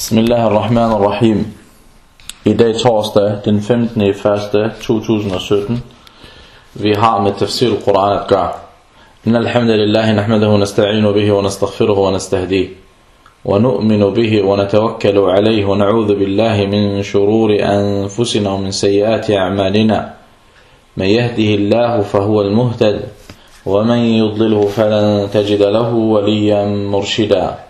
Bismillahirrahmanirrahim. I dag torsdag, den 15. i 1. 2017. Vi har med tafsir al-Quran at gøre. إن الحمد لله نحمده ونستعين به ونستغفره ونستهديه ونؤمن به ونتوكل عليه ونعوذ بالله من شرور أنفسنا ومن سيئات أعمالنا من يهده الله فهو المهتد ومن يضلله فلن تجد له وليا مرشدا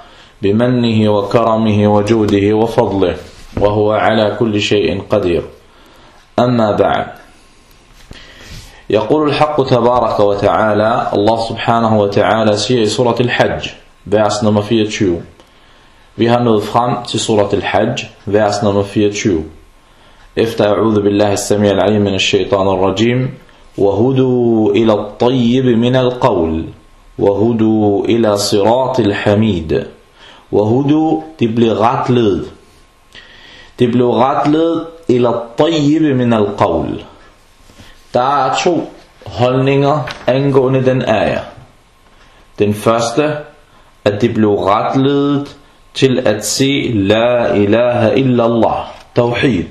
بمنه وكرمه وجوده وفضله وهو على كل شيء قدير. أما بعد يقول الحق تبارك وتعالى الله سبحانه وتعالى سيئ سورة الحج vers nummer 24 Vi har nået frem til surat al-Hajj, vers nummer 24. Efter أعوذ بالله السميع العليم من الشيطان الرجيم. وهدوا إلى الطيب من القول وهدوا إلى صراط الحميد. Wahudu, de blev retledet. De blev retledet eller tayyib min al qawl Der er to holdninger angående den ayah. Den første, at det blev retledet til at se La ilaha illallah, tawhid.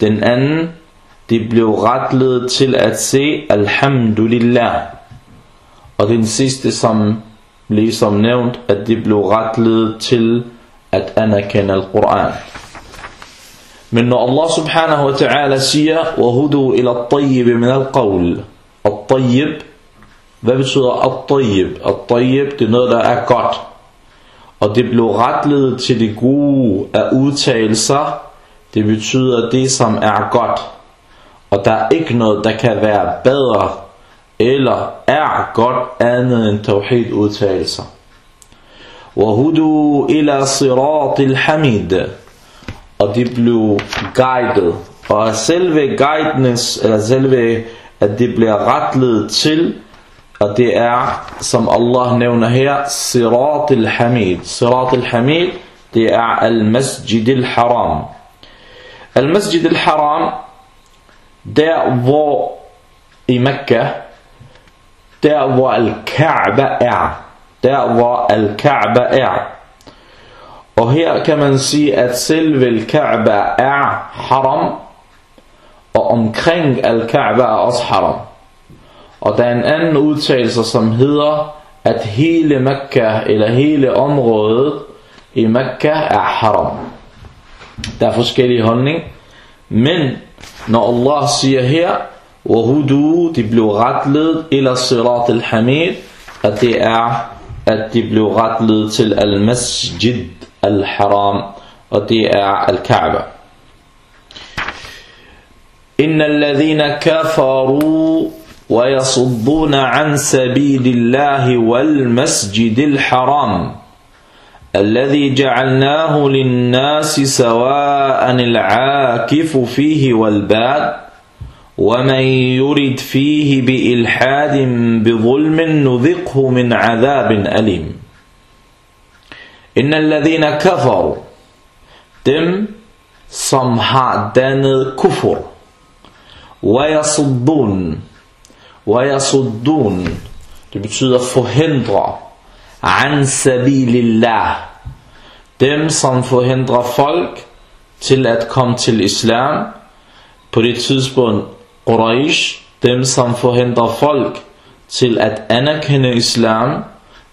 Den anden, det blev retledet til at se Alhamdulillah. Og den sidste, som ligesom nævnt, at det blev retledet til at anerkende al-Quran. Men når Allah subhanahu wa ta'ala siger, وَهُدُوا إِلَى الطَّيِّبِ مِنَ الْقَوْلِ Al-Tayyib, hvad betyder Al-Tayyib? Al-Tayyib, det er noget, der er godt. Og det blev retledet til det gode af udtalelser. Det betyder det, som er godt. Og der er ikke noget, der kan være bedre eller er godt andet end tawhid udtalelser. وَهُدُوا إِلَى صِرَاطِ الْحَمِيدِ Og de blev guidet. Og selve guidance, eller selve, at det bliver retlet til, og det er, som Allah nævner her, Sirat al-Hamid. Sirat al-Hamid, det er al-Masjid al-Haram. Al-Masjid al-Haram, der hvor i Mekka, der hvor Al-Ka'ba er. Der hvor Al-Ka'ba er. Og her kan man sige, at selve Al-Ka'ba er haram, og omkring Al-Ka'ba er også haram. Og der er en anden udtalelse, som hedder, at hele Mekka, eller hele området i Mekka er haram. Der er forskellige holdning, Men når Allah siger her, وهدوا al-hamid at det er at de blev retledet til og det er al-Kaaba إن الذين كفروا ويصدون عن سبيل الله والمسجد الحرام الذي جعلناه للناس سواء العاكف فيه والباد ومن يرد فيه بإلحاد بظلم نذقه من عذاب أليم إن الذين كفروا dem som har dannet kufur ويصدون ويصدون det betyder forhindre an sabilillah dem som forhindrer folk til at komme til islam på det tidspunkt Quraysh, dem som forhindrer folk til at anerkende islam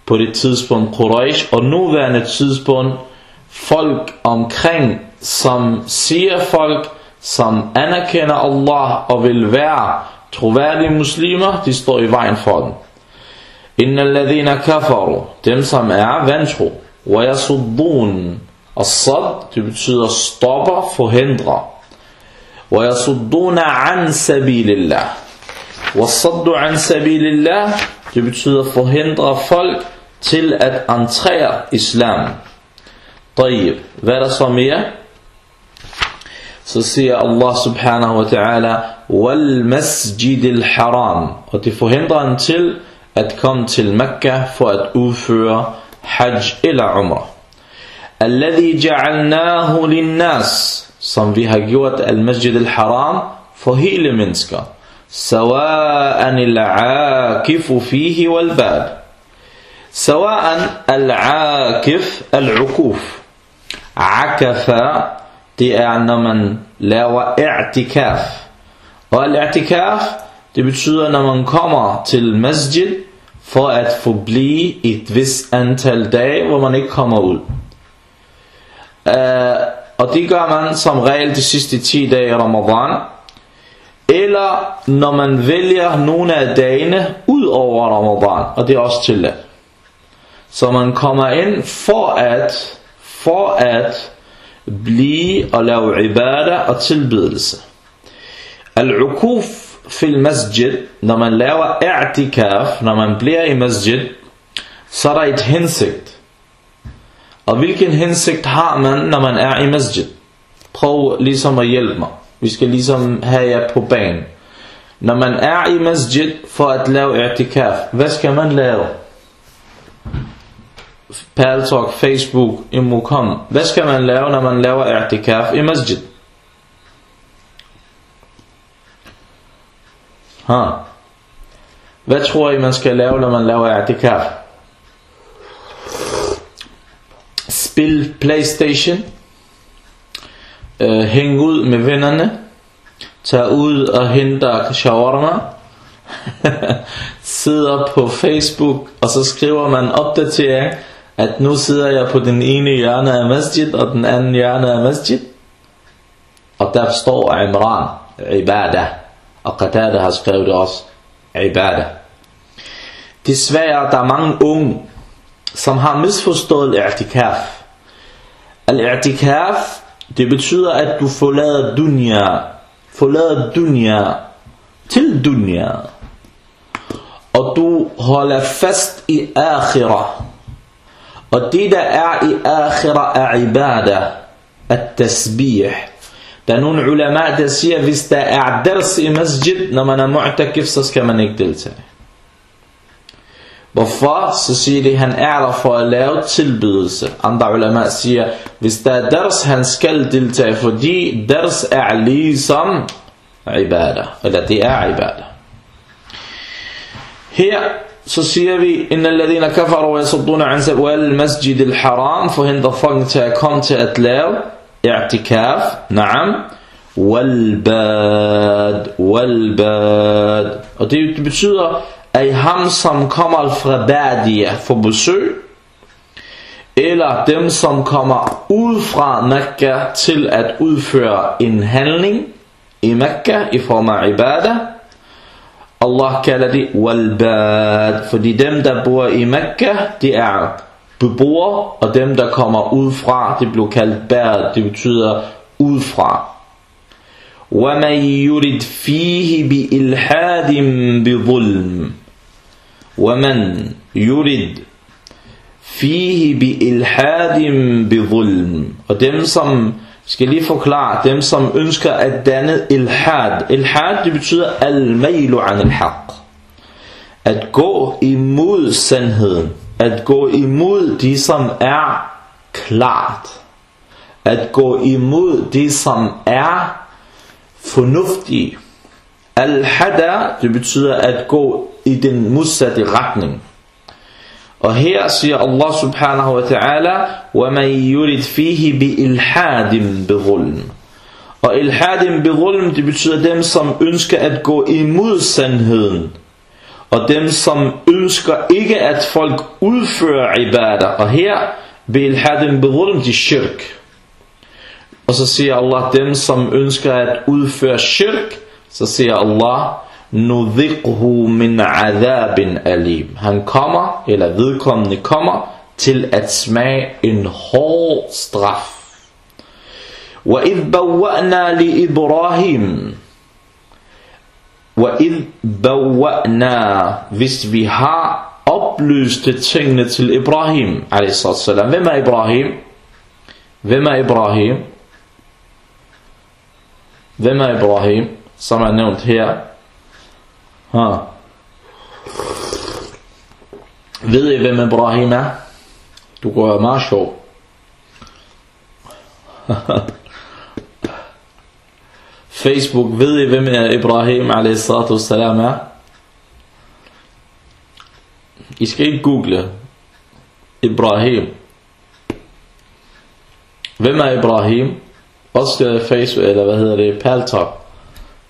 på det tidspunkt Quraysh, og nuværende tidspunkt folk omkring, som siger folk, som anerkender Allah og vil være troværdige muslimer, de står i vejen for den. Inna alladhina kafaru, dem som er vantro, wa yasuddun, og sad, det betyder stopper, forhindrer. Wa yasudduna an sabilillah. Wa saddu an sabilillah, det betyder forhindre folk til at entrere islam. طيب, hvad er der så mere? Så siger Allah subhanahu wa ta'ala, al haram. Og det forhindrer en til at komme til Mekka for at udføre hajj eller umrah. Alladhi ja'alnahu linnas, som vi har gjort al-masjid al-haram for hele mennesker. سواء العاكف فيه والباد سواء العاكف العكوف عكف det er når man laver i'tikaf og al-i'tikaf det betyder når man kommer til masjid for at forblive et vis antal dage hvor man ikke kommer ud uh, og det gør man som regel de sidste 10 dage i Ramadan eller når man vælger nogle af dagene ud over Ramadan, og det er også tilladt. Så man kommer ind for at, for at blive og lave ibadah og tilbedelse. Al-ukuf fil masjid, når man laver i'tikaf, når man bliver i masjid, så er der et hensigt. Og hvilken hensigt har man, når man er i masjid? Prøv ligesom at hjælpe mig. Vi skal ligesom have jer på banen. Når man er i masjid for at lave i'tikaf, hvad skal man lave? Paltalk, Facebook, Imukom. Hvad skal man lave, når man laver i'tikaf i masjid? Ha. Hvad tror I, man skal lave, når man laver i'tikaf? Spil Playstation øh, hænge ud med vennerne, tage ud og hente shawarma, sidder på Facebook, og så skriver man opdatering, at nu sidder jeg på den ene hjørne af masjid, og den anden hjørne af masjid. Og der står Imran, ibadah, og Qatada har skrevet det også, ibadah. Desværre, der er mange unge, som har misforstået i'tikaf. Al-i'tikaf det betyder, at du forlader dunya, forlader dunya til dunya. Og du holder fast i akhirah. Og det der er i akhirah er ibadah, at tasbih. Der er nogle ulema, der siger, hvis der er ders i masjid, når man er mu'takif, så skal man ikke deltage. Hvorfor? Så siger de, han er der for at lave tilbydelse. Andre ulema siger, hvis der er ders, han skal deltage, fordi ders er ligesom ibadah. Eller det er ibadah. Her så siger vi, Inna alladhina kafaru wa yasudduna an wal masjid al haram, forhindrer folk til at komme til at lave i'tikaf, naam, walbad, walbad. Og det betyder, af ham, som kommer fra Badia for besøg, eller dem, som kommer ud fra Mekka til at udføre en handling i Mekka i form af ibadah. Allah kalder det walbad, fordi dem, der bor i Mekka, det er beboere, og dem, der kommer ud fra, det bliver kaldt bad, det betyder udfra. وَمَنْ يُرِدْ فِيهِ بِإِلْحَادٍ بِظُلْمٍ ومن يرد fihi bi ilhadim bi zulm. Og dem som, skal lige forklare, dem som ønsker at danne ilhad. Ilhad, det betyder al-mailu an al-haq. At gå imod sandheden. At gå imod det, som er klart. At gå imod det, som er fornuftigt. Al-hada, det betyder at gå i den modsatte retning. Og her siger Allah subhanahu wa ta'ala, وَمَنْ يُرِدْ فِيهِ بِإِلْحَادٍ بِظُلْمٍ Og ilhadim bizulm, det betyder dem, som ønsker at gå imod sandheden. Og dem, som ønsker ikke, at folk udfører ibadah. Og her bilhadin bidhulm, de shirk. Og så siger Allah, dem som ønsker at udføre shirk, så siger Allah, nudhiqhu min adabin alim. Han kommer, eller vedkommende kommer, til at smage en hård straf. وَإِذْ بَوَّأْنَا لِإِبْرَاهِيمِ وَإِذْ بَوَّأْنَا Hvis vi har oplyste tingene til Ibrahim a.s. Hvem er Ibrahim? Hvem er Ibrahim? Hvem er Ibrahim? Som er nævnt her. Ha. Ved I hvem Ibrahim er? Du går meget sjov. Facebook, ved I hvem er Ibrahim a.s. er? I skal ikke google Ibrahim. Hvem er Ibrahim? Også Facebook, eller hvad hedder det, Paltalk.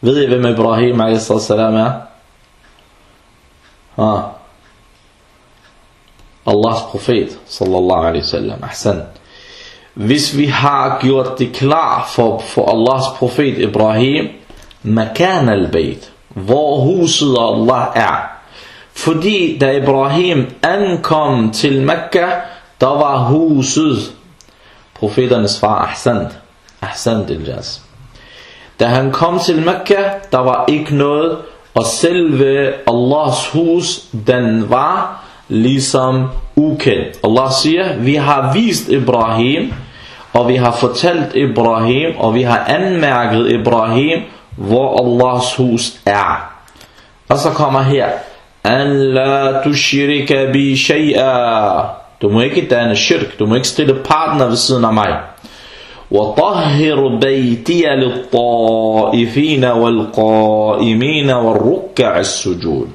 Ved I hvem Ibrahim a.s. er? Ah. Allahs profet, sallallahu alaihi wasallam. Ahsan. Hvis vi har gjort det klar for, for Allahs profet Ibrahim, makan al-bayt, hvor huset Allah er, fordi da Ibrahim ankom til Mekka, der var huset profeternes far Ahsan, Ahsan Ilyas. Da han kom til Mekka, der var ikke noget, og selve Allahs hus, den var ligesom ukendt. Allah siger, vi har vist Ibrahim, og vi har fortalt Ibrahim, og vi har anmærket Ibrahim, hvor Allahs hus er. Og så kommer her, an la tushrika bi shay'a. Du må ikke danne shirk, du må ikke stille partner ved siden af mig. وطهر بيتي للطائفين والقائمين والركع السجود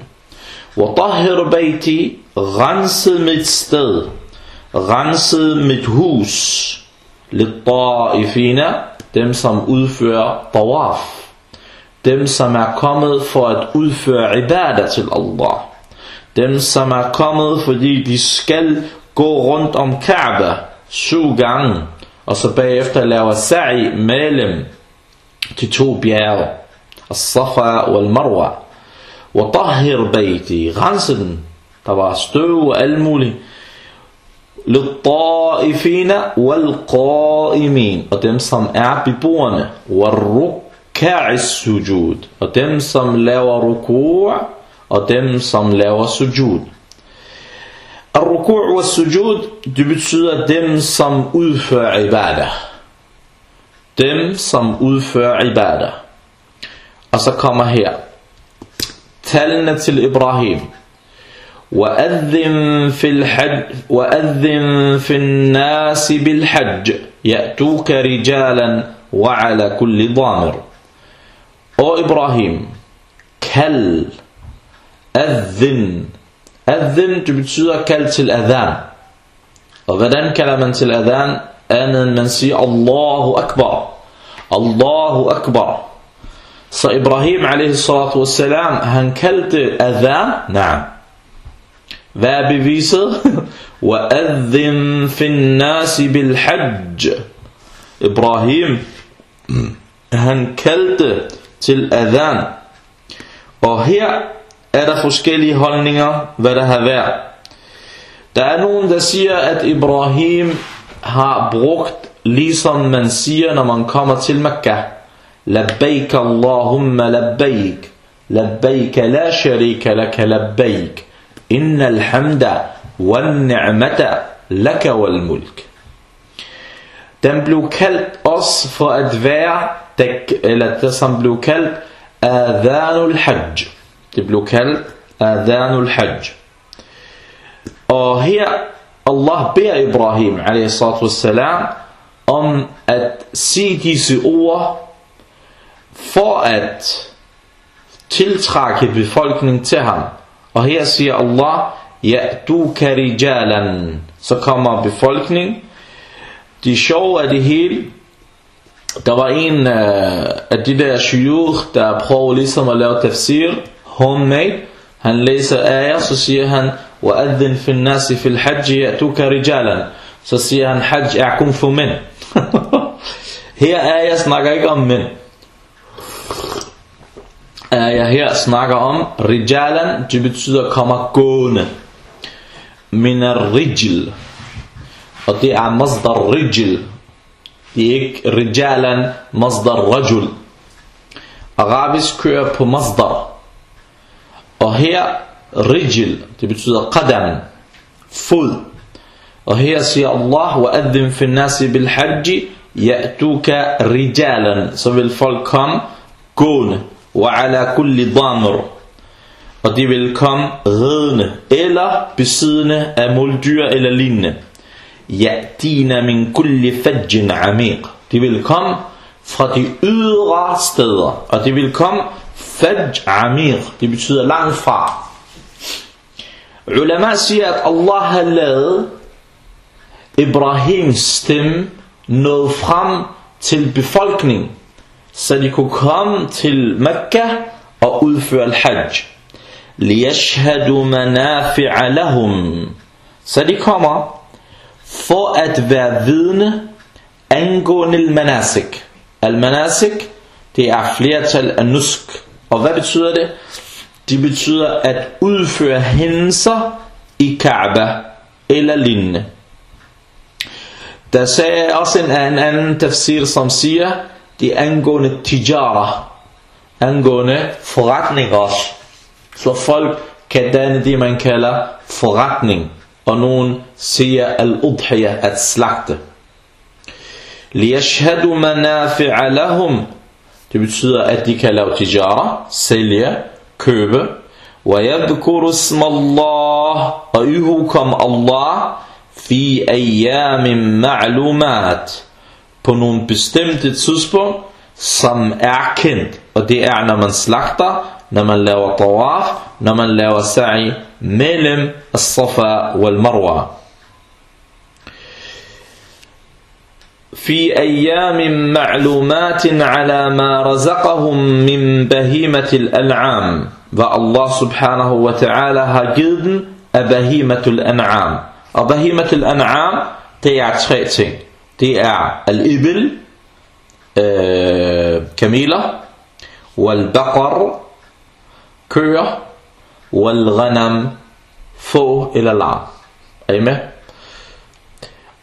وطهر بيتي renset mit sted renset mit hus للطائفين dem som udfører tawaf dem som er kommet for at udføre ibadah til Allah. Dem som er kommet, fordi de skal gå rundt om Kaaba syv gange, og så bagefter laver sa'i mellem de to bjerge, As-Safa og Al-Marwa. وطهر بيتي rense den der var støv og alt muligt للطائفين والقائمين og dem som er beboerne والرك rukka'i sujud. Og dem som laver ruku' og dem som laver sujud. Al-ruku' og sujud, det betyder dem som udfører ibadah. Dem som udfører ibadah. Og så kommer her. Tallene til Ibrahim. وأذن في الحج وأذن في الناس بالحج يأتوك رجالا وعلى كل ضامر Og Ibrahim, kald, adhin. Adhin, det betyder kald til adhan. Og hvordan kalder man til adhan? Andet end man siger Allahu Akbar. Allahu Akbar. Så Ibrahim wassalam, han kaldte adhan? Nej. Hvad er beviset? وَأَذِّن فِي النَّاسِ بِالْحَجِّ Ibrahim, han kaldte til adhan. Og her er der forskellige holdninger, hvad der har været. Der er nogen, der siger, at Ibrahim har brugt, ligesom man siger, når man kommer til Mekka. Labbaik Allahumma labbaik. Labbaik la sharika laka labbaik. Inna alhamda wal ni'mata laka wal mulk. Den blev kaldt også for at være eller det som blev kaldt Adhanul Hajj. Det blev kaldt Adhanul Hajj. Og her Allah beder Ibrahim a.s. om at sige disse ord for at tiltrække befolkningen til ham. Og her siger Allah, Ja, du karijalan. Så kommer befolkningen. De sjove af det hele, der var en uh, af de der shuyukh, der prøver ligesom at lave tafsir, homemade. Han læser ayah, så siger han, وَأَذِّن فِي النَّاسِ فِي الْحَجِّ يَأْتُوكَ رِجَالًا så siger han, er kun for mænd. her er jeg snakker ikke om mænd. Er jeg her snakker om rijalan, det betyder kommer gående. Min rijl. Og det er masdar rijl. Det er ikke rijalan, masdar rajul. Arabisk kører på masdar. Betyder qadam, fod. Og her siger Allah, وَأَذِّمْ فِي النَّاسِ بِالْحَجِّ يَأْتُوكَ رِجَالًا Så vil folk komme gående. وَعَلَى كُلِّ ضَامِرٍ Og de vil komme ridende eller besiddende af muldyr eller lignende. يَأْتِينَ مِنْ كُلِّ فَجٍّ عَمِيقٍ De vil komme fra de ydre steder. Og de vil komme fajj amir. Det betyder langt fra. Ulama siger, at Allah har lavet Ibrahims stemme nåede frem til befolkningen, så de kunne komme til Mekka og udføre al-Hajj. لِيَشْهَدُوا مَنَافِعَ لَهُمْ Så de kommer for at være vidne angående al-manasik. Al-manasik, det er flertal af nusk. Og hvad betyder det? Det betyder at udføre hændelser i Kaaba eller lignende. Der sagde også en, en anden tafsir, som siger, det er angående tijara, angående forretninger. Så folk kan danne det, man kalder forretning. Og nogen siger al-udhiya, at slagte. لِيَشْهَدُوا مَنَافِعَ لَهُمْ Det betyder, at de kan lave tijara, sælge, købe. وَيَذْكُرُ اسْمَ اللَّهِ Og ihukom Allah fi ayyamin ma'lumat på nogle bestemte tidspunkt, som er kendt. Og det er, når man slagter, når man laver tawaf, når man laver sa'i mellem as-safa wal في أيام معلومات على ما رزقهم من بهيمة الأنعام. والله سبحانه وتعالى هجدن بهيمة الأنعام. وبهيمة الأنعام تيع تخيتين تيع الإبل آه كميلة والبقر كرة والغنم فو إلى العام أيما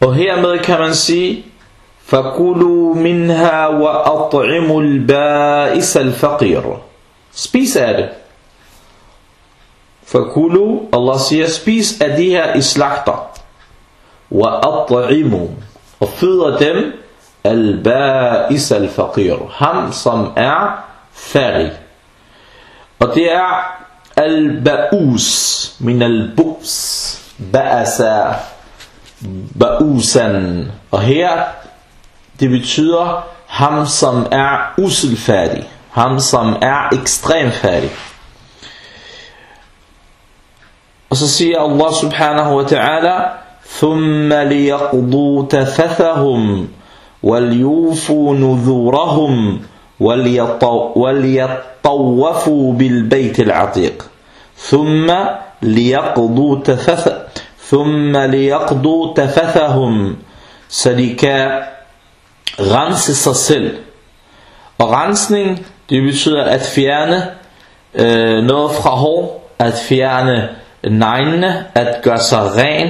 وهي med kan man sige فكلوا منها وأطعموا البائس الفقير. Spis af فكلوا الله siger spis af de her وأطعموا. Og fyder البائس الفقير. هم som فاري. færdig البؤوس من البؤس بأسا بؤوسا وهي det betyder ham som er uselfærdig. Ham som er ekstremt færdig. Og så siger Allah subhanahu wa ta'ala ثم ليقضوا تفثهم وليوفوا نذورهم وليطوفوا بالبيت العتيق ثم ليقضوا تفث ثم ليقضوا تفثهم så de kan rense sig selv. Og rensning, det betyder at fjerne øh, noget fra hår, at fjerne neglene, at gøre sig ren,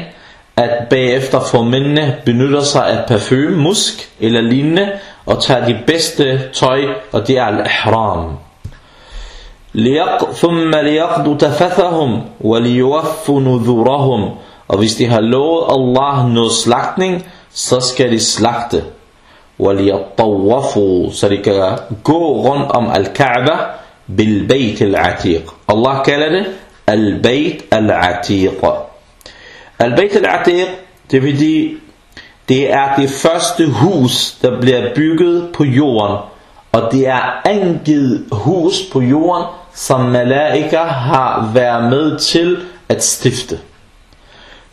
at bagefter få mændene benytter sig af parfume, musk eller lignende, og tager de bedste tøj, og det er al-ihram. ثم ليقضوا تفثهم وليوفوا نذورهم og hvis de har lovet Allah noget slagtning, så skal de slagte. وليطوفوا så de kan gå rundt om al-Kaaba بالبيت العتيق Allah kalder det al-Bayt al-Atiq Al-Bayt al-Atiq det vil sige det er det første hus der bliver bygget på jorden og det er angivet hus på jorden som malaika har været med til at stifte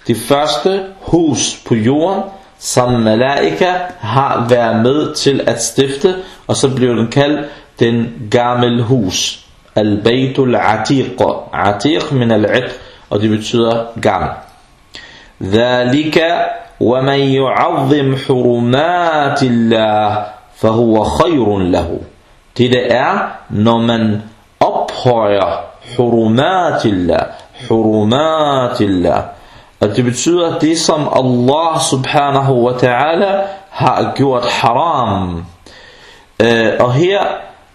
det første hus på jorden som malaika har været med til at stifte, og så blev den kaldt den gamle hus. Al-Baytul Atiq. Atiq min al-Itq, og det betyder gammel. Dhalika وَمَنْ يُعَظِّمْ حُرُمَاتِ اللَّهِ فَهُوَ خَيْرٌ لَهُ Det er, når man ophøjer hurumatillah, hurumatillah. og det betyder, at det som Allah subhanahu wa ta'ala har gjort haram. Øh, og her,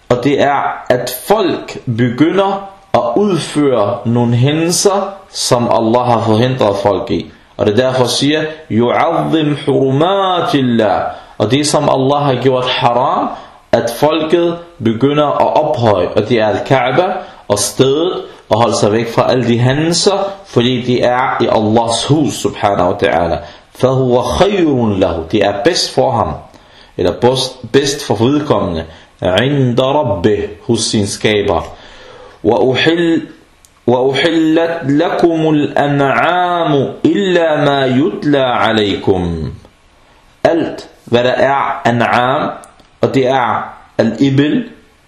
og det er, at folk begynder at udføre nogle hændelser, som Allah har forhindret folk i. Og det derfor siger, yu'azzim hurumatillah. Og det som Allah har gjort haram, at folket begynder at ophøje, og det er al-Kaaba, og stedet, og holde sig væk fra alle de hændelser, fordi de er i Allahs hus, subhanahu wa ta'ala. فَهُوَ خَيْرٌ لَهُ Det er bedst for ham, eller bedst for vedkommende, عِنْدَ رَبِّهِ hos sin skaber. وَأُحِلْ وأحلت لكم الأنعام إلا ما يتلى عليكم Alt hvad der er an'am og det er al-ibl,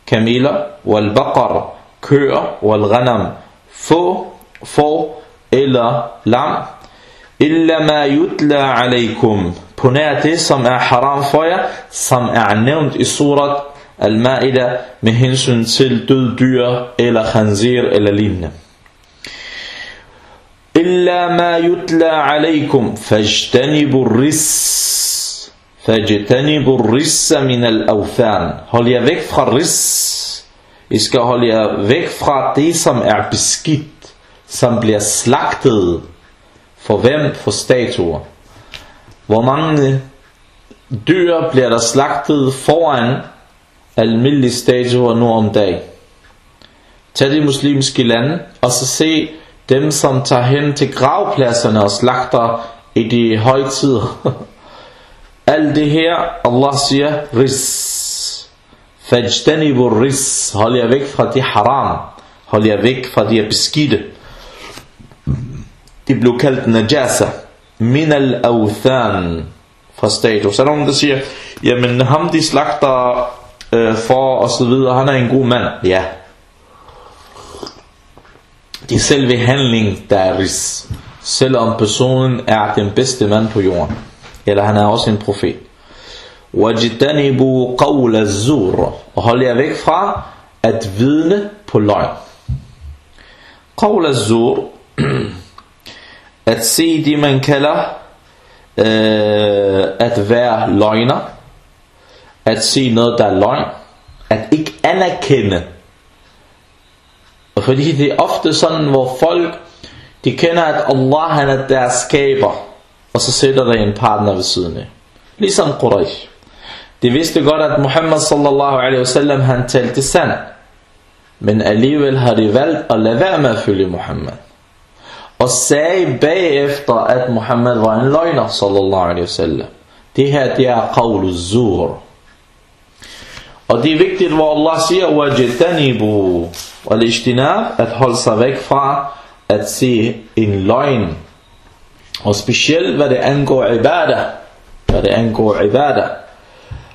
kameler, wal-baqar, køer, wal-ghanam, få, få eller lam, illa ma yutla alaykum, på nær det som er haram for jer, som er nævnt i surat al-Ma'idah med hensyn til død dyr eller khanzir eller lignende. إلا ما يتلى عليكم فاجتنبوا الرس فاجتنبوا الرس من الأوثان Hold jer væk fra ris. I skal holde jer væk fra det, som er beskidt, som bliver slagtet. For hvem? For statuer. Hvor mange dyr bliver der slagtet foran almindelige statuer nu om dagen? Tag de muslimske lande, og så se dem, som tager hen til gravpladserne og slagter i de højtider. Alt det her, Allah siger, ris. Fajtanibu ris. Hold jer væk fra de haram. Hold jer væk fra de beskidte. Det blev kaldt najasa. Min al-awthan. Fra status. Så er der nogen, der siger, jamen ham de slagter øh, for og så videre, han er en god mand. Ja, det er selve handling, der er ris. Selvom personen er den bedste mand på jorden. Eller han er også en profet. Wajtanibu قَوْلَ الزُّورَ Og hold jer væk fra at vidne på løgn. قَوْلَ الزُّور At se det man kalder øh, at være løgner. At se noget der er løgn. At ikke anerkende fordi det er ofte sådan, hvor folk, de kender, at Allah han er deres skaber, og så sætter der en partner ved siden af. Ligesom Quraysh. De vidste godt, at Muhammad sallallahu alaihi wasallam, han talte sandt. Men alligevel har de valgt at lade være med at følge Muhammad. Og sagde bagefter, at Muhammad var en løgner, sallallahu alaihi wasallam. Det her, det er qawlu zur. Og det er vigtigt, hvor Allah siger, وَجْتَنِبُوا Og al at holde sig væk fra at se en løgn. Og specielt hvad det angår ibadah. Hvad det angår ibadah.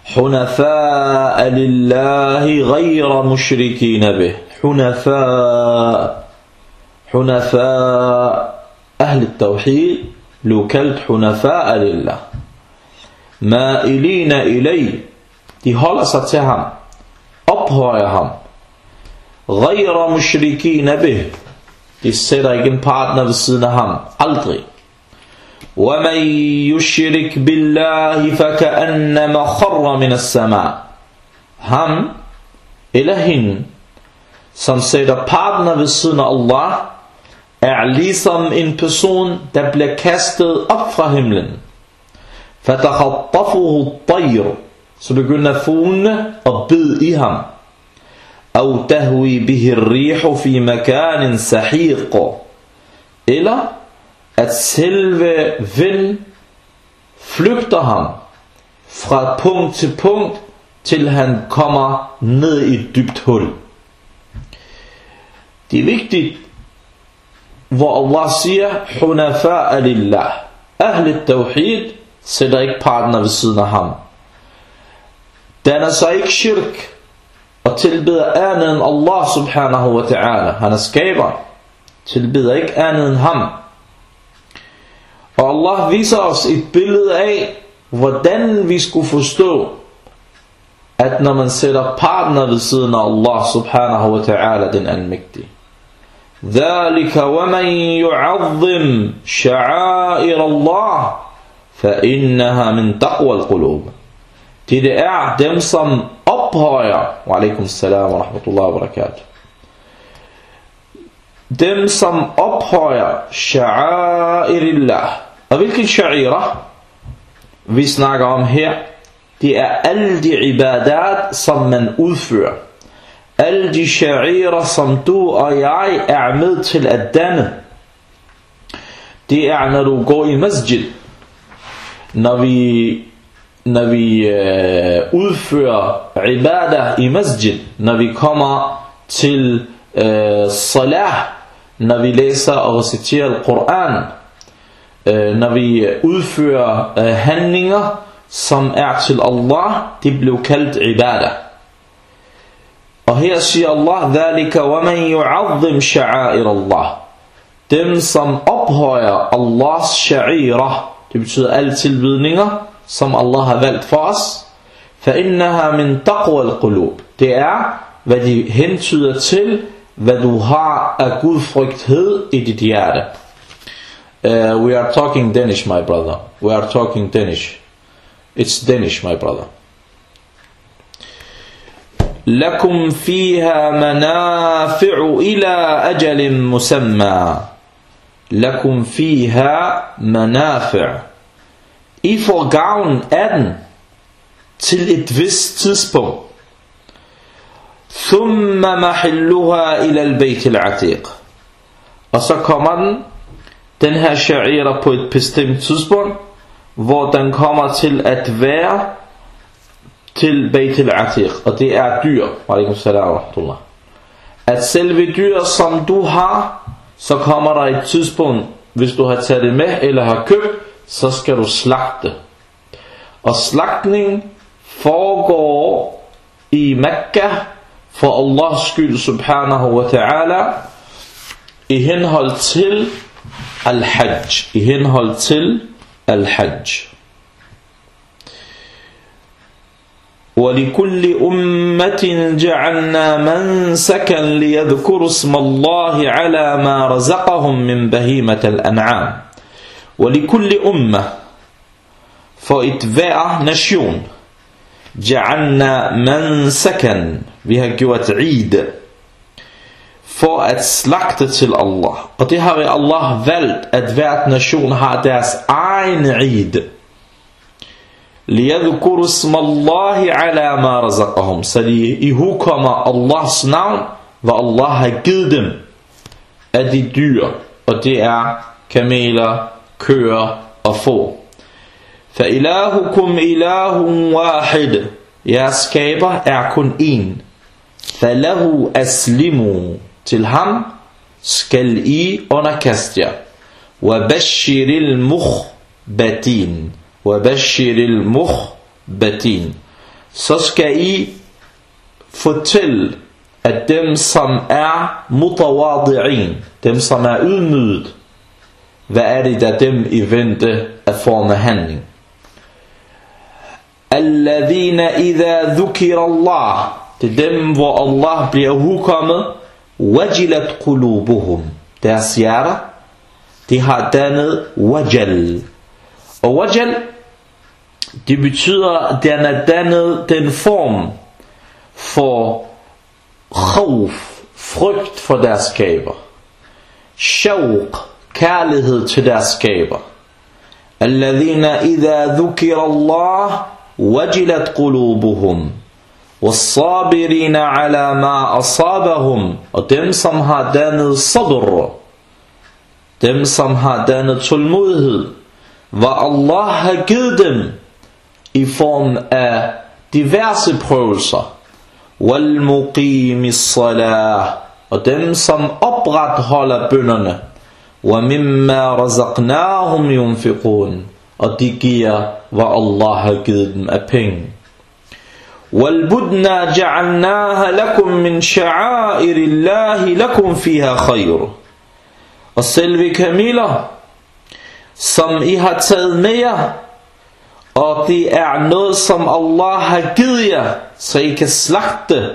حنفاء لله غير مشركين به. حنفاء حنفاء أهل التوحيد لوكلت حنفاء لله. ما مائلين إلي تهلصتهم أبهرهم غير مشركين به. تسيرا يجن partner بسيدهم ألتري ومن يشرك بالله فكأنما خر من السماء ham eller som sætter partner ved siden af Allah er ligesom en person der bliver kastet op fra himlen فتخطفه الطير så begynder fuglene at bide i ham. أو تهوي به الريح في مكان سحيق eller at selve vind flygter ham fra punkt til punkt til han kommer ned i et dybt hul. Det er vigtigt, hvor Allah siger, Hunafa lillah. Ahle tawhid sætter ikke partner ved siden af ham. danner sig ikke shirk og tilbeder andet end Allah subhanahu wa ta'ala. Han er skaber. Tilbeder ikke andet end ham. Og Allah viser os et billede af, hvordan vi skulle forstå, at når man sætter partner ved siden af Allah subhanahu wa ta'ala, den almægtige. ذلك ومن يعظم شعائر الله فإنها من تقوى القلوب Det er dem, som ophøjer, wa alaikum salam wa rahmatullahi wa barakatuh, dem, som ophøjer sha'airillah. og hvilken sha'ira vi snakker om her, det er alle de ibadat, som man udfører. Alle de sha'ira, som du og jeg er med til at danne. Det er, når du går i masjid, når vi når vi øh, udfører ibadah i masjid, når vi kommer til øh, salah, når vi læser og reciterer Koran, øh, når vi udfører øh, handlinger, som er til Allah, det blev kaldt ibadah. Og her siger Allah, ذَلِكَ وَمَنْ يُعَظِّمْ شَعَائِرَ اللَّهِ Dem som ophøjer Allahs sha'ira, det betyder alle tilbydninger, som Allah har valgt for os, فَإِنَّهَا مِنْ تَقْوَى الْقُلُوب Det er, hvad de hentyder til, hvad du har af gudfrygthed i dit hjerte. Uh, we are talking Danish, my brother. We are talking Danish. It's Danish, my brother. لكم فيها منافع إلى أجل مسمى لكم فيها منافع I får gavn af den til et vist tidspunkt. ثم محلها إلى البيت العتيق Og så kommer den, den her sha'ira på et bestemt tidspunkt, hvor den kommer til at være til Bayt al-Atiq, og det er dyr. Alaikum salam wa At selve dyr, som du har, så kommer der et tidspunkt, hvis du har taget det med eller har købt, så skal du slagte. Og slagtning foregår i Mekka for Allahs skyld subhanahu wa ta'ala i henhold til al-hajj. I henhold til. ولكل أمة جعلنا منسكا ليذكروا اسم الله على ما رزقهم من بهيمة الأنعام ولكل أمة for et nation جعلنا منسكا vi har gjort Eid for at slagte til Allah og det har vi Allah valgt at hver nation har deres egen Eid ليذكروا اسم الله على ما رزقهم så de ihukommer Allahs navn hvad Allah har givet dem af de dyr og det er kameler køer og få. فَإِلَهُكُمْ إِلَهٌ وَاحِدٌ Jeres skaber er kun én. فَلَهُ أَسْلِمُوا Til ham skal I underkaste jer. وَبَشِّرِ الْمُخْبَتِينَ وَبَشِّرِ الْمُخْبَتِينَ Så skal I fortælle, at dem som er mutawadi'in, dem som er ydmyget, hvad er det, der dem i vente at forme handling? Alladhina idha dhukir Allah. Det er dem, hvor Allah bliver hukommet. Wajilat qulubuhum. Deres hjerter, de har dannet wajal. Og wajal, det betyder, den er dannet den form for khawf, frygt for deres skaber. Shawq, kærlighed til deres skaber. Alladhina idha dhukira Allah wajilat qulubuhum. والصابرين على ما أصابهم og dem som har dannet sabr dem som har dannet tålmodighed hvad Allah har givet dem i form af diverse prøvelser والمقيم الصلاة og dem som opretholder bønderne وَمِمَّا رَزَقْنَاهُمْ يُنْفِقُونَ Og de giver, hvad Allah har givet dem af penge. وَالْبُدْنَا جَعَلْنَاهَا لَكُمْ مِنْ شَعَائِرِ اللَّهِ لَكُمْ فِيهَا خَيْرٌ Og selve kameler, som I har taget med jer, og det er noget, som Allah har givet jer, så I kan slagte.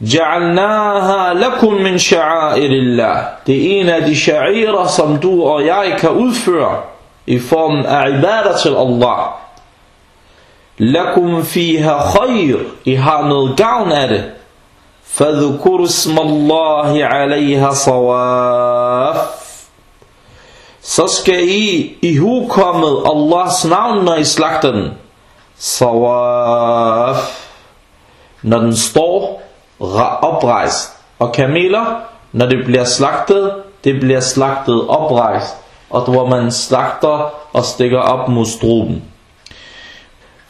Ja'alnaha lakum min sha'airillah. Det er en af de sha'irer, som du og jeg kan udføre i form af ibadah til Allah. Lakum fiha khayr. I har noget gavn af det. Fadhkur smallahi alaiha sawaf. Så skal I i hukommet Allahs navn, når I slagter den. Sawaf. Når den står oprejst. Og kameler, når det bliver slagtet, det bliver slagtet oprejst. Og hvor man slagter og stikker op mod struben.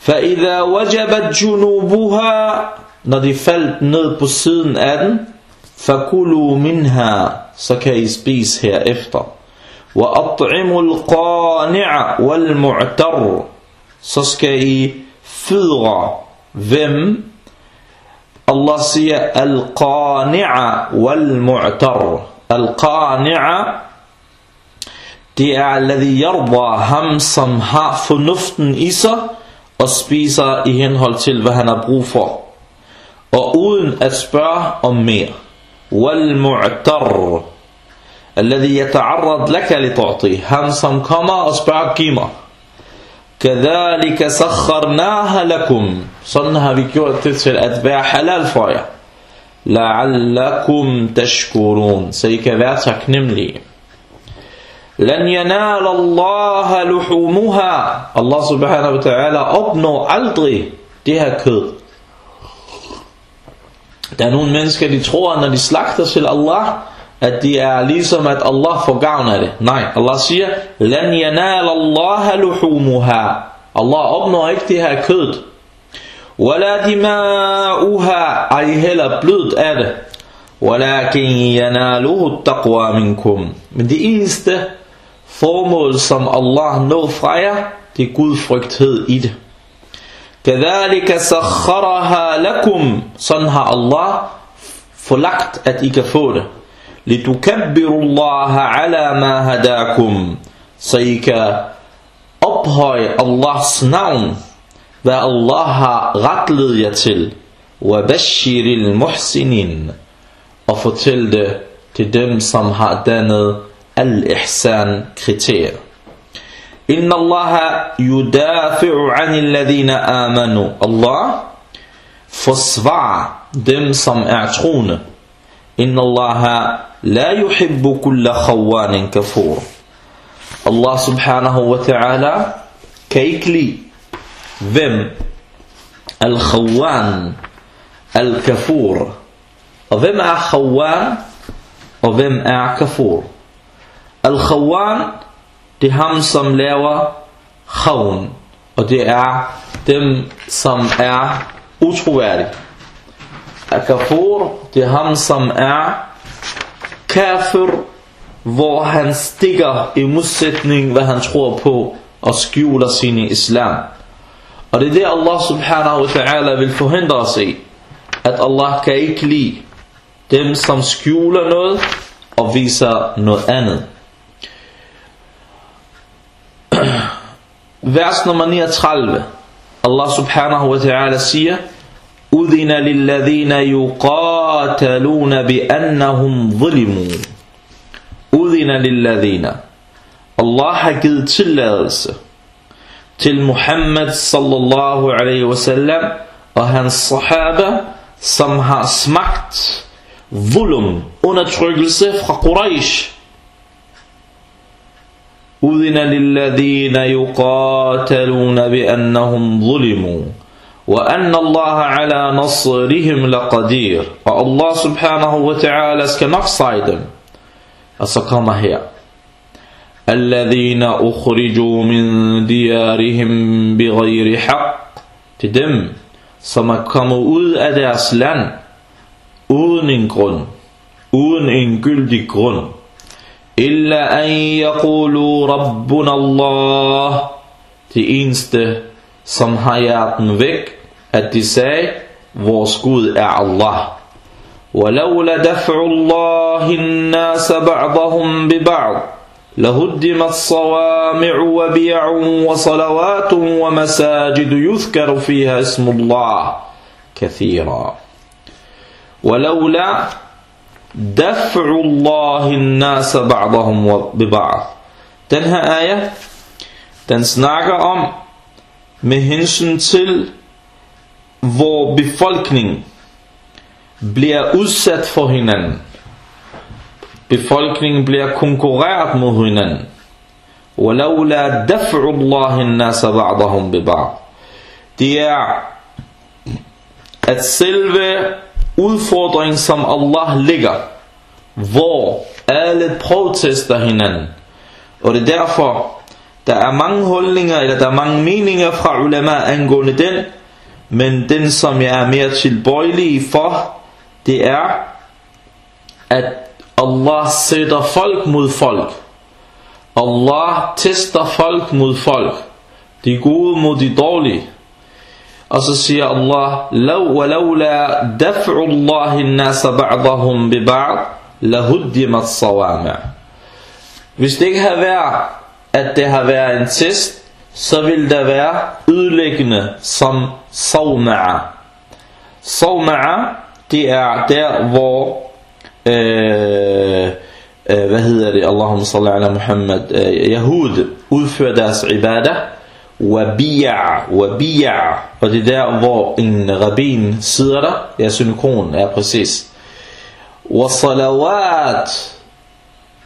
فَإِذَا وَجَبَتْ جُنُوبُهَا Når de faldt ned på siden af den, فَكُلُوا مِنْهَا Så kan I spise herefter. وأطعموا القانع والمعتر så skal I fødre hvem Allah siger al-qani'a wal-mu'tar al-qani'a det er alladhi yarda ham som har fornuften i sig og spiser i henhold til hvad han har brug for og uden at spørge om mere wal-mu'tar الذي يتعرض لك لتعطيه han som kommer og spørger giv mig كذلك سخرناها لكم sådan har vi gjort det til at være halal for jer لعلكم تشكرون så I kan være taknemmelige لن ينال الله لحومها Allah subhanahu wa ta'ala opnår aldrig det her kød der er nogle mennesker de tror når de slagter til Allah at det er ligesom at Allah får gavn af det. Nej, Allah siger, Lan yanal Allah luhumuha. Allah opnår ikke det her kød. Wala dima'uha. Ej heller blødt af det. Walakin yanaluhu taqwa minkum. Men det eneste formål, som Allah når fra jer, det er gudfrygthed i det. كذلك سخرها لكم sådan har Allah forlagt at I kan få det لتكبروا الله على ما هداكم så I kan ophøje Allahs navn hvad Allah har retledet jer til وبشر المحسنين og fortæl det til dem som har dannet al-ihsan kriterier إن الله يدافع عن الذين آمنوا. Allah forsvarer dem som er إن الله لا يحب كل خوان كفور. الله سبحانه وتعالى كيكلي. ذم. الخوان الكفور. وذم خوان وذم كفور Al-Khawan, det er ham, som laver khawn. Og det er dem, som er utroværdige. Al-Kafur, det er ham, som er kafir, hvor han stikker i modsætning, hvad han tror på, og skjuler sin islam. Og det er det, Allah subhanahu wa ta'ala vil forhindre os i. At Allah kan ikke lide dem, som skjuler noget og viser noget andet. Vers nummer 39. Allah subhanahu wa ta'ala siger, أذن للذين يقاتلون بأنهم ظلموا أذن للذين Allah har givet tilladelse til Muhammad sallallahu alaihi wasallam og hans sahaba, som har smagt volum, undertrykkelse fra Quraysh. أذن للذين يقاتلون بأنهم ظلموا وأن الله على نصرهم لقدير. والله سبحانه وتعالى og så kommer her الذين أخرجوا من ديارهم بغير حق. Dem som er kommet ud af deres land uden en إلا أن يقولوا ربنا الله. Det eneste som har hjerten væk, at de sagde, vores Gud er Allah. وَلَوْلَ دَفْعُ اللَّهِ النَّاسَ بَعْضَهُمْ بِبَعْض. لهدمت صوامع وبيع وصلوات ومساجد يذكر فيها اسم الله كثيرا. ولولا دفع الله الناس بعضهم ببعض Den her ayah, den snakker om med hensyn til, hvor befolkningen bliver udsat for hinanden. Befolkningen bliver konkurreret mod hinanden. ولولا دفع الله الناس بعضهم ببعض Det er at selve udfordring, som Allah ligger hvor alle protester hinanden og det er derfor der er mange holdninger eller der er mange meninger fra ulama angående den men den som jeg er mere tilbøjelig for det er at Allah sætter folk mod folk. Allah tester folk mod folk. De gode mod de dårlige. Så siger Allah, لو ولولا دفع الله الناس بعضهم ببعض لهدمت صوامع. Hvis det ikke har været, at det har været en test, så vil der være ødelæggende som sawma'a. Sawma'a, det er der, hvor øh, øh, hvad hedder det, Allahumma salli ala Muhammad, øh, Yahud udfører deres ibadah, wabi'a, wabi'a, og det er der, hvor en rabbin sidder der, ja, synkron er præcis. salawat,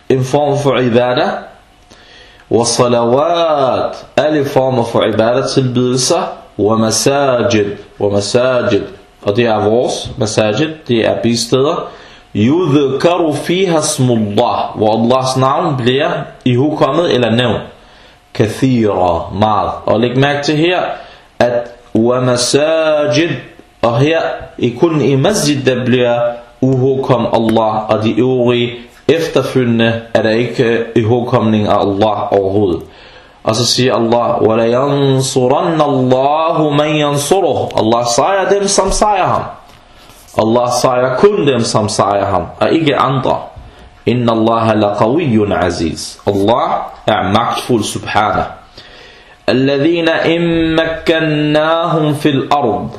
en form for ibadah, salawat, alle former for ibadah tilbydelser, ومساجد ومساجد og det er vores masajid, det er bisteder, yudhkaru fiha smullah, hvor Allahs navn bliver ihukommet eller nævnt. Kathira, meget. Og læg mærke til her, at masajid, og her i kun i masjid, der bliver uhukom Allah, og de øvrige efterfølgende er der ikke ihukomning af Allah overhovedet. Og så siger Allah, وَلَيَنْصُرَنَّ اللَّهُ مَنْ يَنْصُرُهُ Allah sejrer dem, som sejrer ham. Allah sejrer kun dem, som sejrer ham, og ikke andre. Inna Allah laqawiyyun aziz. Allah er magtfuld subhana. Alladhina immakkannahum fil ard.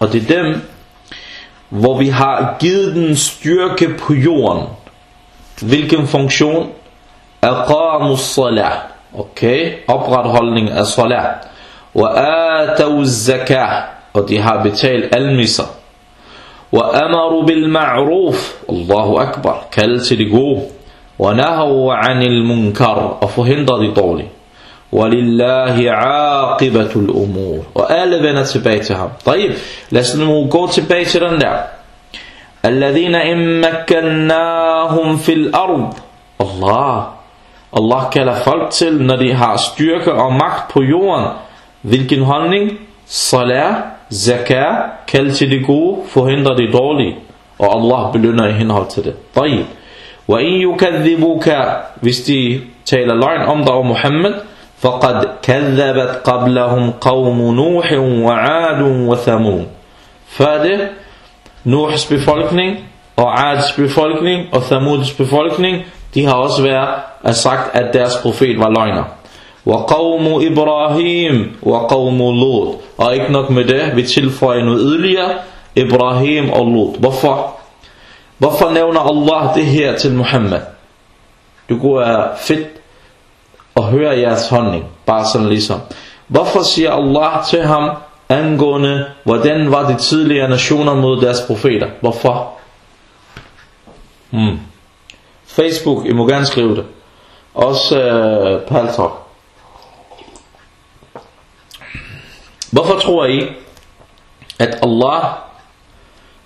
Og det er dem, hvor vi har givet den styrke på jorden. Hvilken funktion? Aqamus salah. Okay, opretholdning af salah. Wa atawu zakah. Og de har betalt almisser. وأمروا بالمعروف. الله أكبر. كالتلقوه ونهوا عن المنكر. وفهند دي طولي. ولله عاقبة الأمور. وآل بنا بيتهم طيب. tilbage til den der الذين إن في الأرض. når de har styrke og magt på jorden hvilken holdning salat zakah, kald til det gode, forhindre det dårlige, og Allah belønner i henhold til det. طيب. وَإِن يُكَذِّبُكَ Hvis de taler løgn om dig og Muhammad, فَقَدْ كَذَّبَتْ قَبْلَهُمْ قَوْمُ نُوحٍ وَعَادٌ وَثَمُونَ Før det, Nuhs befolkning, og Ads befolkning, og Thamuds befolkning, de har også været sagt, at deres profet var løgner. وقوم إبراهيم وقوم لوط Og ikke nok med det, vi tilføjer noget yderligere, Ibrahim og Lut. Hvorfor? Hvorfor nævner Allah det her til Muhammad? Det kunne være fedt at høre jeres holdning, bare sådan ligesom. Hvorfor siger Allah til ham angående, hvordan var de tidligere nationer mod deres profeter? Hvorfor? Hmm. Facebook, I må gerne skrive det. Også uh, Paltalk. Hvorfor tror I, at Allah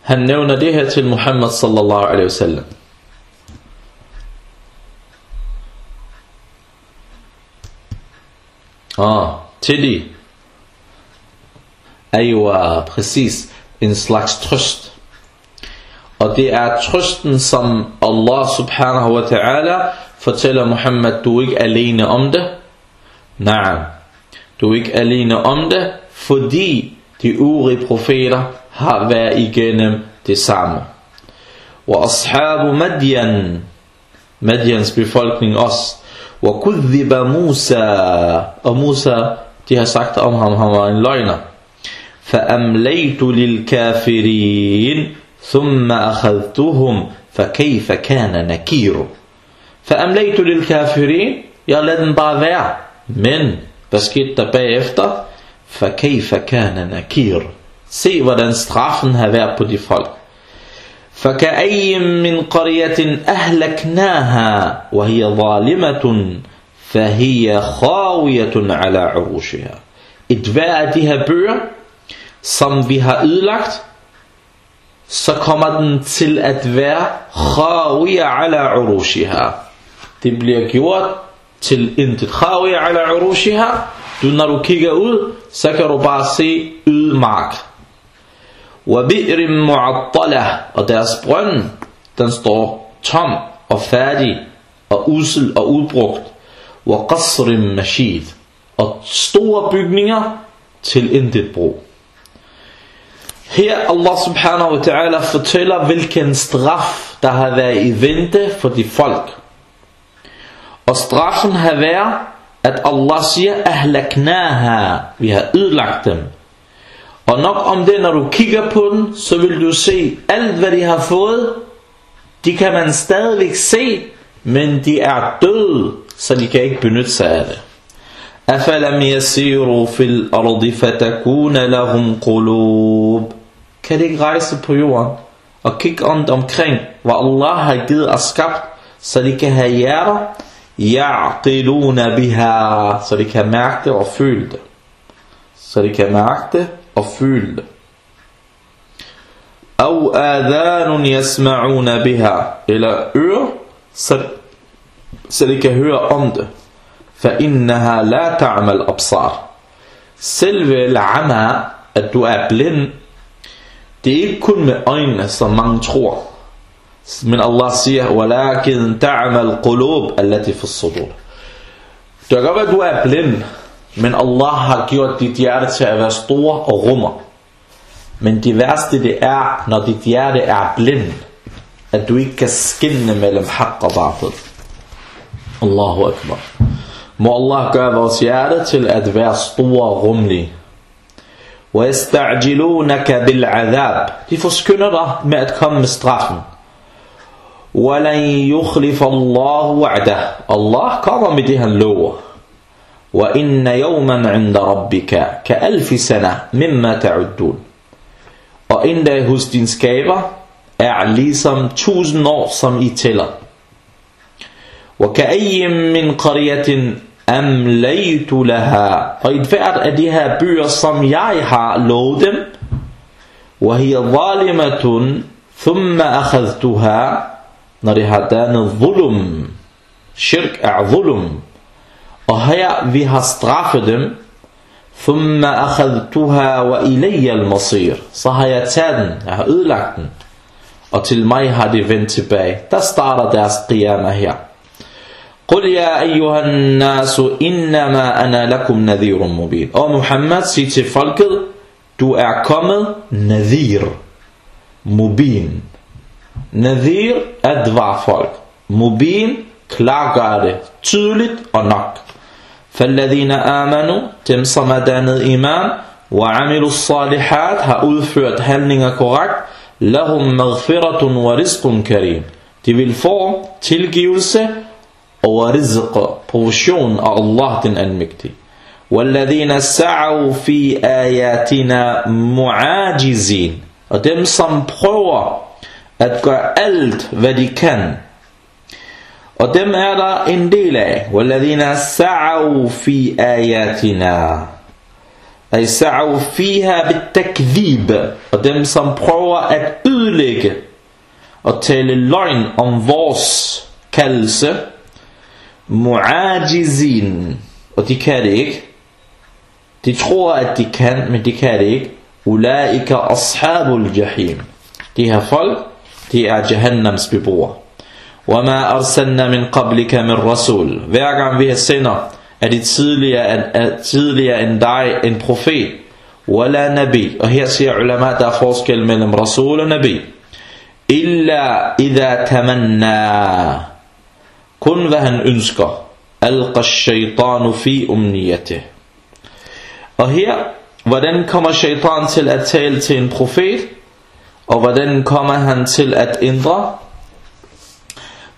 han nævner det her til Muhammad sallallahu alaihi wasallam? Ah, til de. Er jo uh, præcis en slags trøst. Og det er trøsten, som Allah subhanahu wa ta'ala fortæller Muhammad, du er ikke alene om det. Nej, du er ikke alene om det, fordi de øvrige profeter har været igennem det samme. Og ashabu Madian, Madians befolkning også, وكذب موسى Og Musa, de har sagt om ham, han var en løgner. فأمليت للكافرين ثم أخذتهم فكيف كان نكير فأمليت للكافرين Jeg lader den bare være. Men, hvad skete der bagefter? فكيف كان نكير Se, hvordan straffen har været på de folk. فكأي من قرية أهلكناها وهي ظالمة فهي خاوية على عروشها Et hver af de her bøger, som vi har ødelagt, så kommer den til at være khawiya ala urushiha. Det bliver gjort til intet. Khawiya ala urushiha. Du, når du kigger ud, så kan du bare se ydmark. وَبِئْرٍ مُعَطَّلَةٍ Og deres brønd, den står tom og færdig og usel og udbrugt. وَقَصْرٍ مَشِيد Og store bygninger til intet brug. Her Allah subhanahu wa ta'ala fortæller, hvilken straf, der har været i vente for de folk. Og straffen har været, at Allah siger, ahlaknaha, vi har ødelagt dem. Og nok om det, når du kigger på den, så vil du se, alt hvad de har fået, de kan man stadigvæk se, men de er døde, så de kan ikke benytte sig af det. أفلم يسيروا في الأرض فتكون لهم قلوب Kan det ikke rejse på jorden og kigge rundt omkring, hvad Allah har givet og skabt, så de kan have hjerter, يعقلون biha, så de kan mærke det og føle det. Så de kan mærke det og føle det. أو آذان يسمعون بها eller ører, så, så de kan høre om det. فإنها لا تعمل أبصار Selve lama, at du er blind, det er ikke kun med øjnene, som mange tror. Men Allah siger, وَلَكِنْ تَعْمَ الْقُلُوب الَّتِي فِي الصُّدُورِ Det kan godt være, du er blind, men Allah har gjort dit hjerte til at være store og rummer. Men det værste det er, når dit hjerte er blind, at du ikke kan skinne mellem haq og batil. Allahu Akbar. Må Allah gøre vores hjerte til at være store og rummelige. وَيَسْتَعْجِلُونَكَ بِالْعَذَابِ De forskynder dig med at komme med straffen. وَلَنْ يُخْلِفَ اللَّهُ وَعْدَهُ med det han lover. وَإِنَّ يَوْمًا عِنْدَ رَبِّكَ كَأَلْفِ سَنَةٍ مِمَّا تَعُدُّونَ Og en dag hos din skaber er ligesom tusind år, som I tæller. وَكَأَيٍّ مِّنْ قَرْيَةٍ amlaytu laha. Og i hvert af de her byer, som jeg har lovet dem, وهي ظالمة ثم أخذتها når det har dannet zulum. Shirk er zulum. Og her vi har straffet dem, ثم أخذتها وإلي المصير. Så har jeg taget den, jeg har ødelagt den. Og til mig har de vendt tilbage. Der starter deres qiyamah her. قل يا أيها الناس إنما أنا لكم نذير مبين Og Muhammad siger til folket Du er kommet nadhir Mubin Nadhir advar folk Mubin klargør det Tydeligt og nok فالذين آمنوا dem som er dannet iman وعملوا الصالحات har udført handlinger korrekt لهم مغفرة ورزق كريم De vil få tilgivelse ورزق portion af Allah den almægtige. والذين سعوا في آياتنا معاجزين og dem som at gøre alt hvad de kan og dem er der en del af والذين سعوا في آياتنا أي سعوا فيها بالتكذيب og dem som prøver at ødelægge og tale løgn om vores kaldelse mu'ajizin. Og de kan det ikke. De tror, at de kan, men de kan det ikke. Ulaika ashabul jahim. De her folk, de er Jahannams beboere. وما أرسلنا من قبلك من رسول Hver gang vi sender er det tidligere, er tidligere end dig en profet ولا nabi Og her siger ulama der er forskel mellem rasul og nabi إلا إذا تمنى kun hvad han ønsker. alqa shaytanu fi umniyatih. Og her, hvordan kommer shaitan til at tale til en profet? Og hvordan kommer han til at ændre?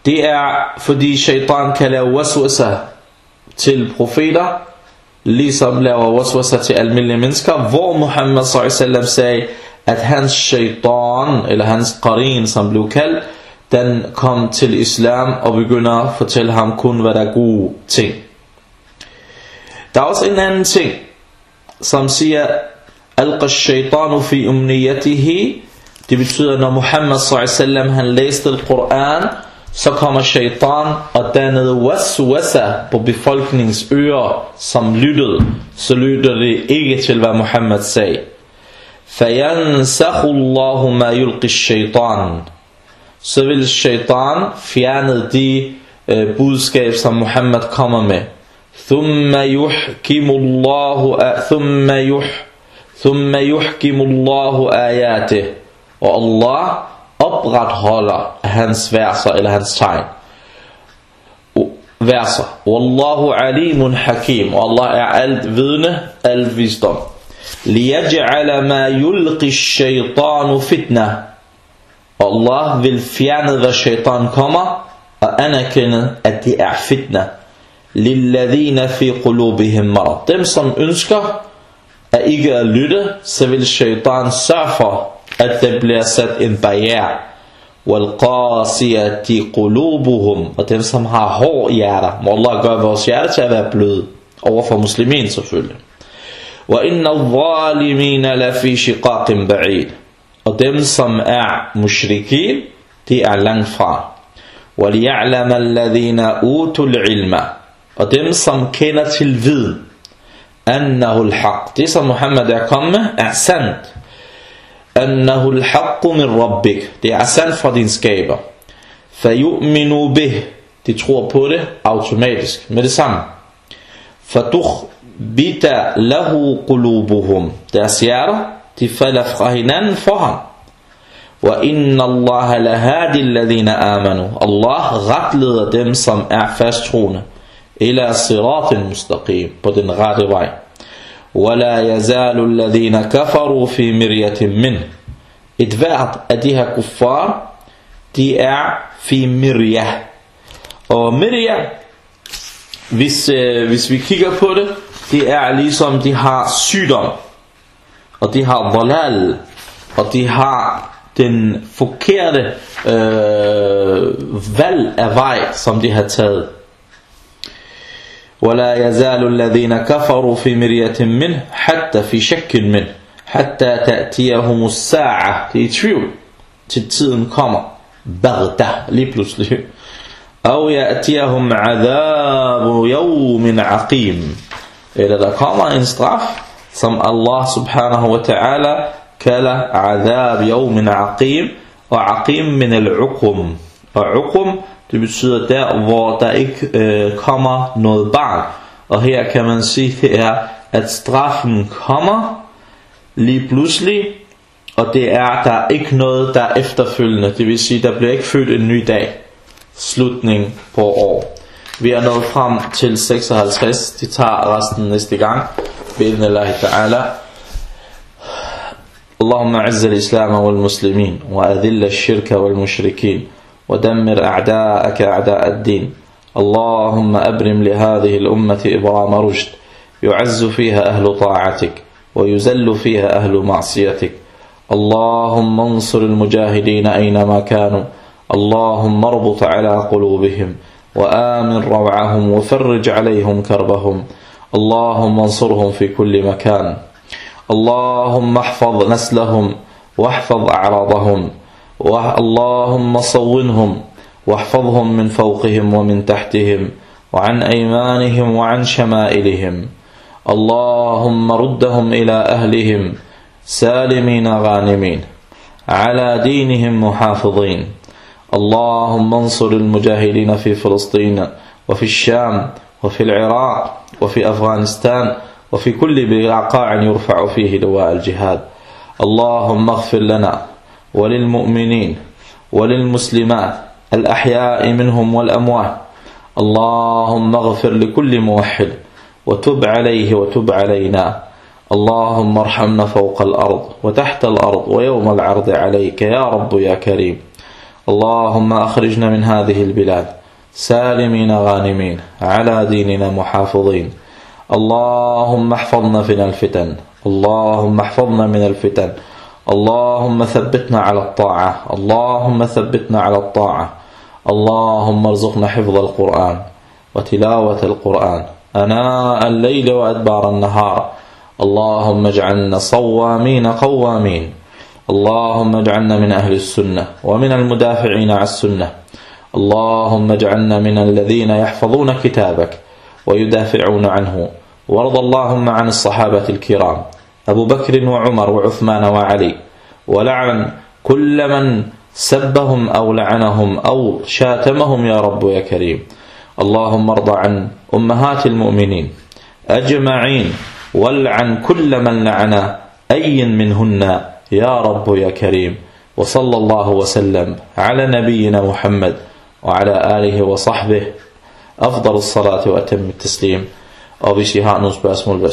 Det er fordi shaitan kan lave waswasa til profeter, ligesom laver waswasa til almindelige mennesker, hvor Muhammad s.a.v. sagde, at hans shaitan, eller hans qarin, som blev kaldt, den kom til islam og begynder at fortælle ham kun, hvad der er gode ting. Der er også en anden ting, som siger, Alqa shaitanu fi umniyatihi, det betyder, når Muhammad s.a.v. han læste Koran, så kommer shaitan og dannede waswasa på befolkningens ører, som lyttede, så lyttede det ikke til, hvad Muhammad sagde. فَيَنْسَخُ اللَّهُ مَا يُلْقِ الشَّيْطَانِ Så vil shaitan fjerne de øh, budskab, som Muhammad kommer med. ثُمَّ يُحْكِمُ اللَّهُ ثُمَّ يُحْكِمُ اللَّهُ آيَاتِهِ Og Allah opretholder hans verser eller hans tegn. Verser. Wallahu alimun hakim. Og Allah er alt vidne, alt visdom. لِيَجْعَلَ مَا يُلْقِ الشَّيْطَانُ fitna. Allah vil fjerne, hvad shaitan kommer, og anerkende, at det er fitna. لِلَّذِينَ فِي قُلُوبِهِمْ مَرَض Dem, som ønsker at ikke at lytte, så vil shaitan sørge for, at der bliver sat en barriere. وَالْقَاسِيَةِ قُلُوبُهُمْ Og dem, som har hård hjerter. Må Allah gøre vores hjerte til at være bløde. Overfor muslimin selvfølgelig. وَإِنَّ الظَّالِمِينَ لَفِي شِقَاقٍ بَعِيدٍ Og dem, som er mushrikin, de er langt fra. وَلِيَعْلَمَ الَّذِينَ أُوتُوا الْعِلْمَ Og dem, som kender til viden. أَنَّهُ الْحَقِّ Det, som Muhammad er kommet med, er sandt. أنه الحق من ربك det er sandt fra din skaber فيؤمنوا به de tror på det automatisk med det samme فتخبت له قلوبهم deres hjerter de falder fra hinanden for ham وإن الله لهادي الذين آمنوا Allah retleder dem som er fasttroende إلى صراط مستقيم på den rette vej ولا يزال الذين كفروا في مرية منه Et hvert af de her kuffar, de er fi mirya. Og mirya, hvis, øh, hvis vi kigger på det, det er ligesom de har sygdom, og de har dalal, og de har den forkerte øh, valg af vej, som de har taget. ولا يزال الذين كفروا في مرية منه حتى في شك منه حتى تأتيهم الساعة. في تشويل تتسين كما بغتة. لبلوس له أو يأتيهم عذاب يوم عقيم. إلى ذا كما إنصطاف سم الله سبحانه وتعالى كلا عذاب يوم عقيم. وعقيم من العقم. وعقم Det betyder der, hvor der ikke øh, kommer noget barn. Og her kan man sige, det er, at straffen kommer lige pludselig, og det er, der er ikke noget, der er efterfølgende. Det vil sige, der bliver ikke født en ny dag. Slutning på år. Vi er nået frem til 56. De tager resten næste gang. بإذن الله تعالى اللهم أعز الإسلام والمسلمين وأذل الشرك والمشركين ودمر أعداءك أعداء الدين. اللهم أبرم لهذه الأمة إبرام رشد. يعز فيها أهل طاعتك ويزل فيها أهل معصيتك. اللهم انصر المجاهدين أينما كانوا. اللهم اربط على قلوبهم وآمن روعهم وفرج عليهم كربهم. اللهم انصرهم في كل مكان. اللهم احفظ نسلهم واحفظ أعراضهم. اللهم صونهم واحفظهم من فوقهم ومن تحتهم وعن أيمانهم وعن شمائلهم. اللهم ردهم إلى أهلهم سالمين غانمين. على دينهم محافظين. اللهم انصر المجاهدين في فلسطين وفي الشام وفي العراق وفي أفغانستان وفي كل بقاع يرفع فيه لواء الجهاد. اللهم اغفر لنا وللمؤمنين وللمسلمات الأحياء منهم والأموات. اللهم اغفر لكل موحد وتب عليه وتب علينا. اللهم ارحمنا فوق الأرض وتحت الأرض ويوم العرض عليك يا رب يا كريم. اللهم أخرجنا من هذه البلاد سالمين غانمين على ديننا محافظين. اللهم احفظنا من الفتن. اللهم احفظنا من الفتن. اللهم ثبتنا على الطاعة. اللهم ثبتنا على الطاعة. اللهم ارزقنا حفظ القرآن وتلاوة القرآن. أناء الليل وأدبار النهار. اللهم اجعلنا صوامين قوامين. اللهم اجعلنا من أهل السنة ومن المدافعين عن السنة. اللهم اجعلنا من الذين يحفظون كتابك ويدافعون عنه. وارض اللهم عن الصحابة الكرام. أبو بكر وعمر وعثمان وعلي. ولعن كل من سبهم أو لعنهم أو شاتمهم يا رب يا كريم. اللهم ارض عن أمهات المؤمنين أجمعين والعن كل من لعن أي منهن يا رب يا كريم. وصلى الله وسلم على نبينا محمد وعلى آله وصحبه. أفضل الصلاة وأتم التسليم. Og hvis I har nogle.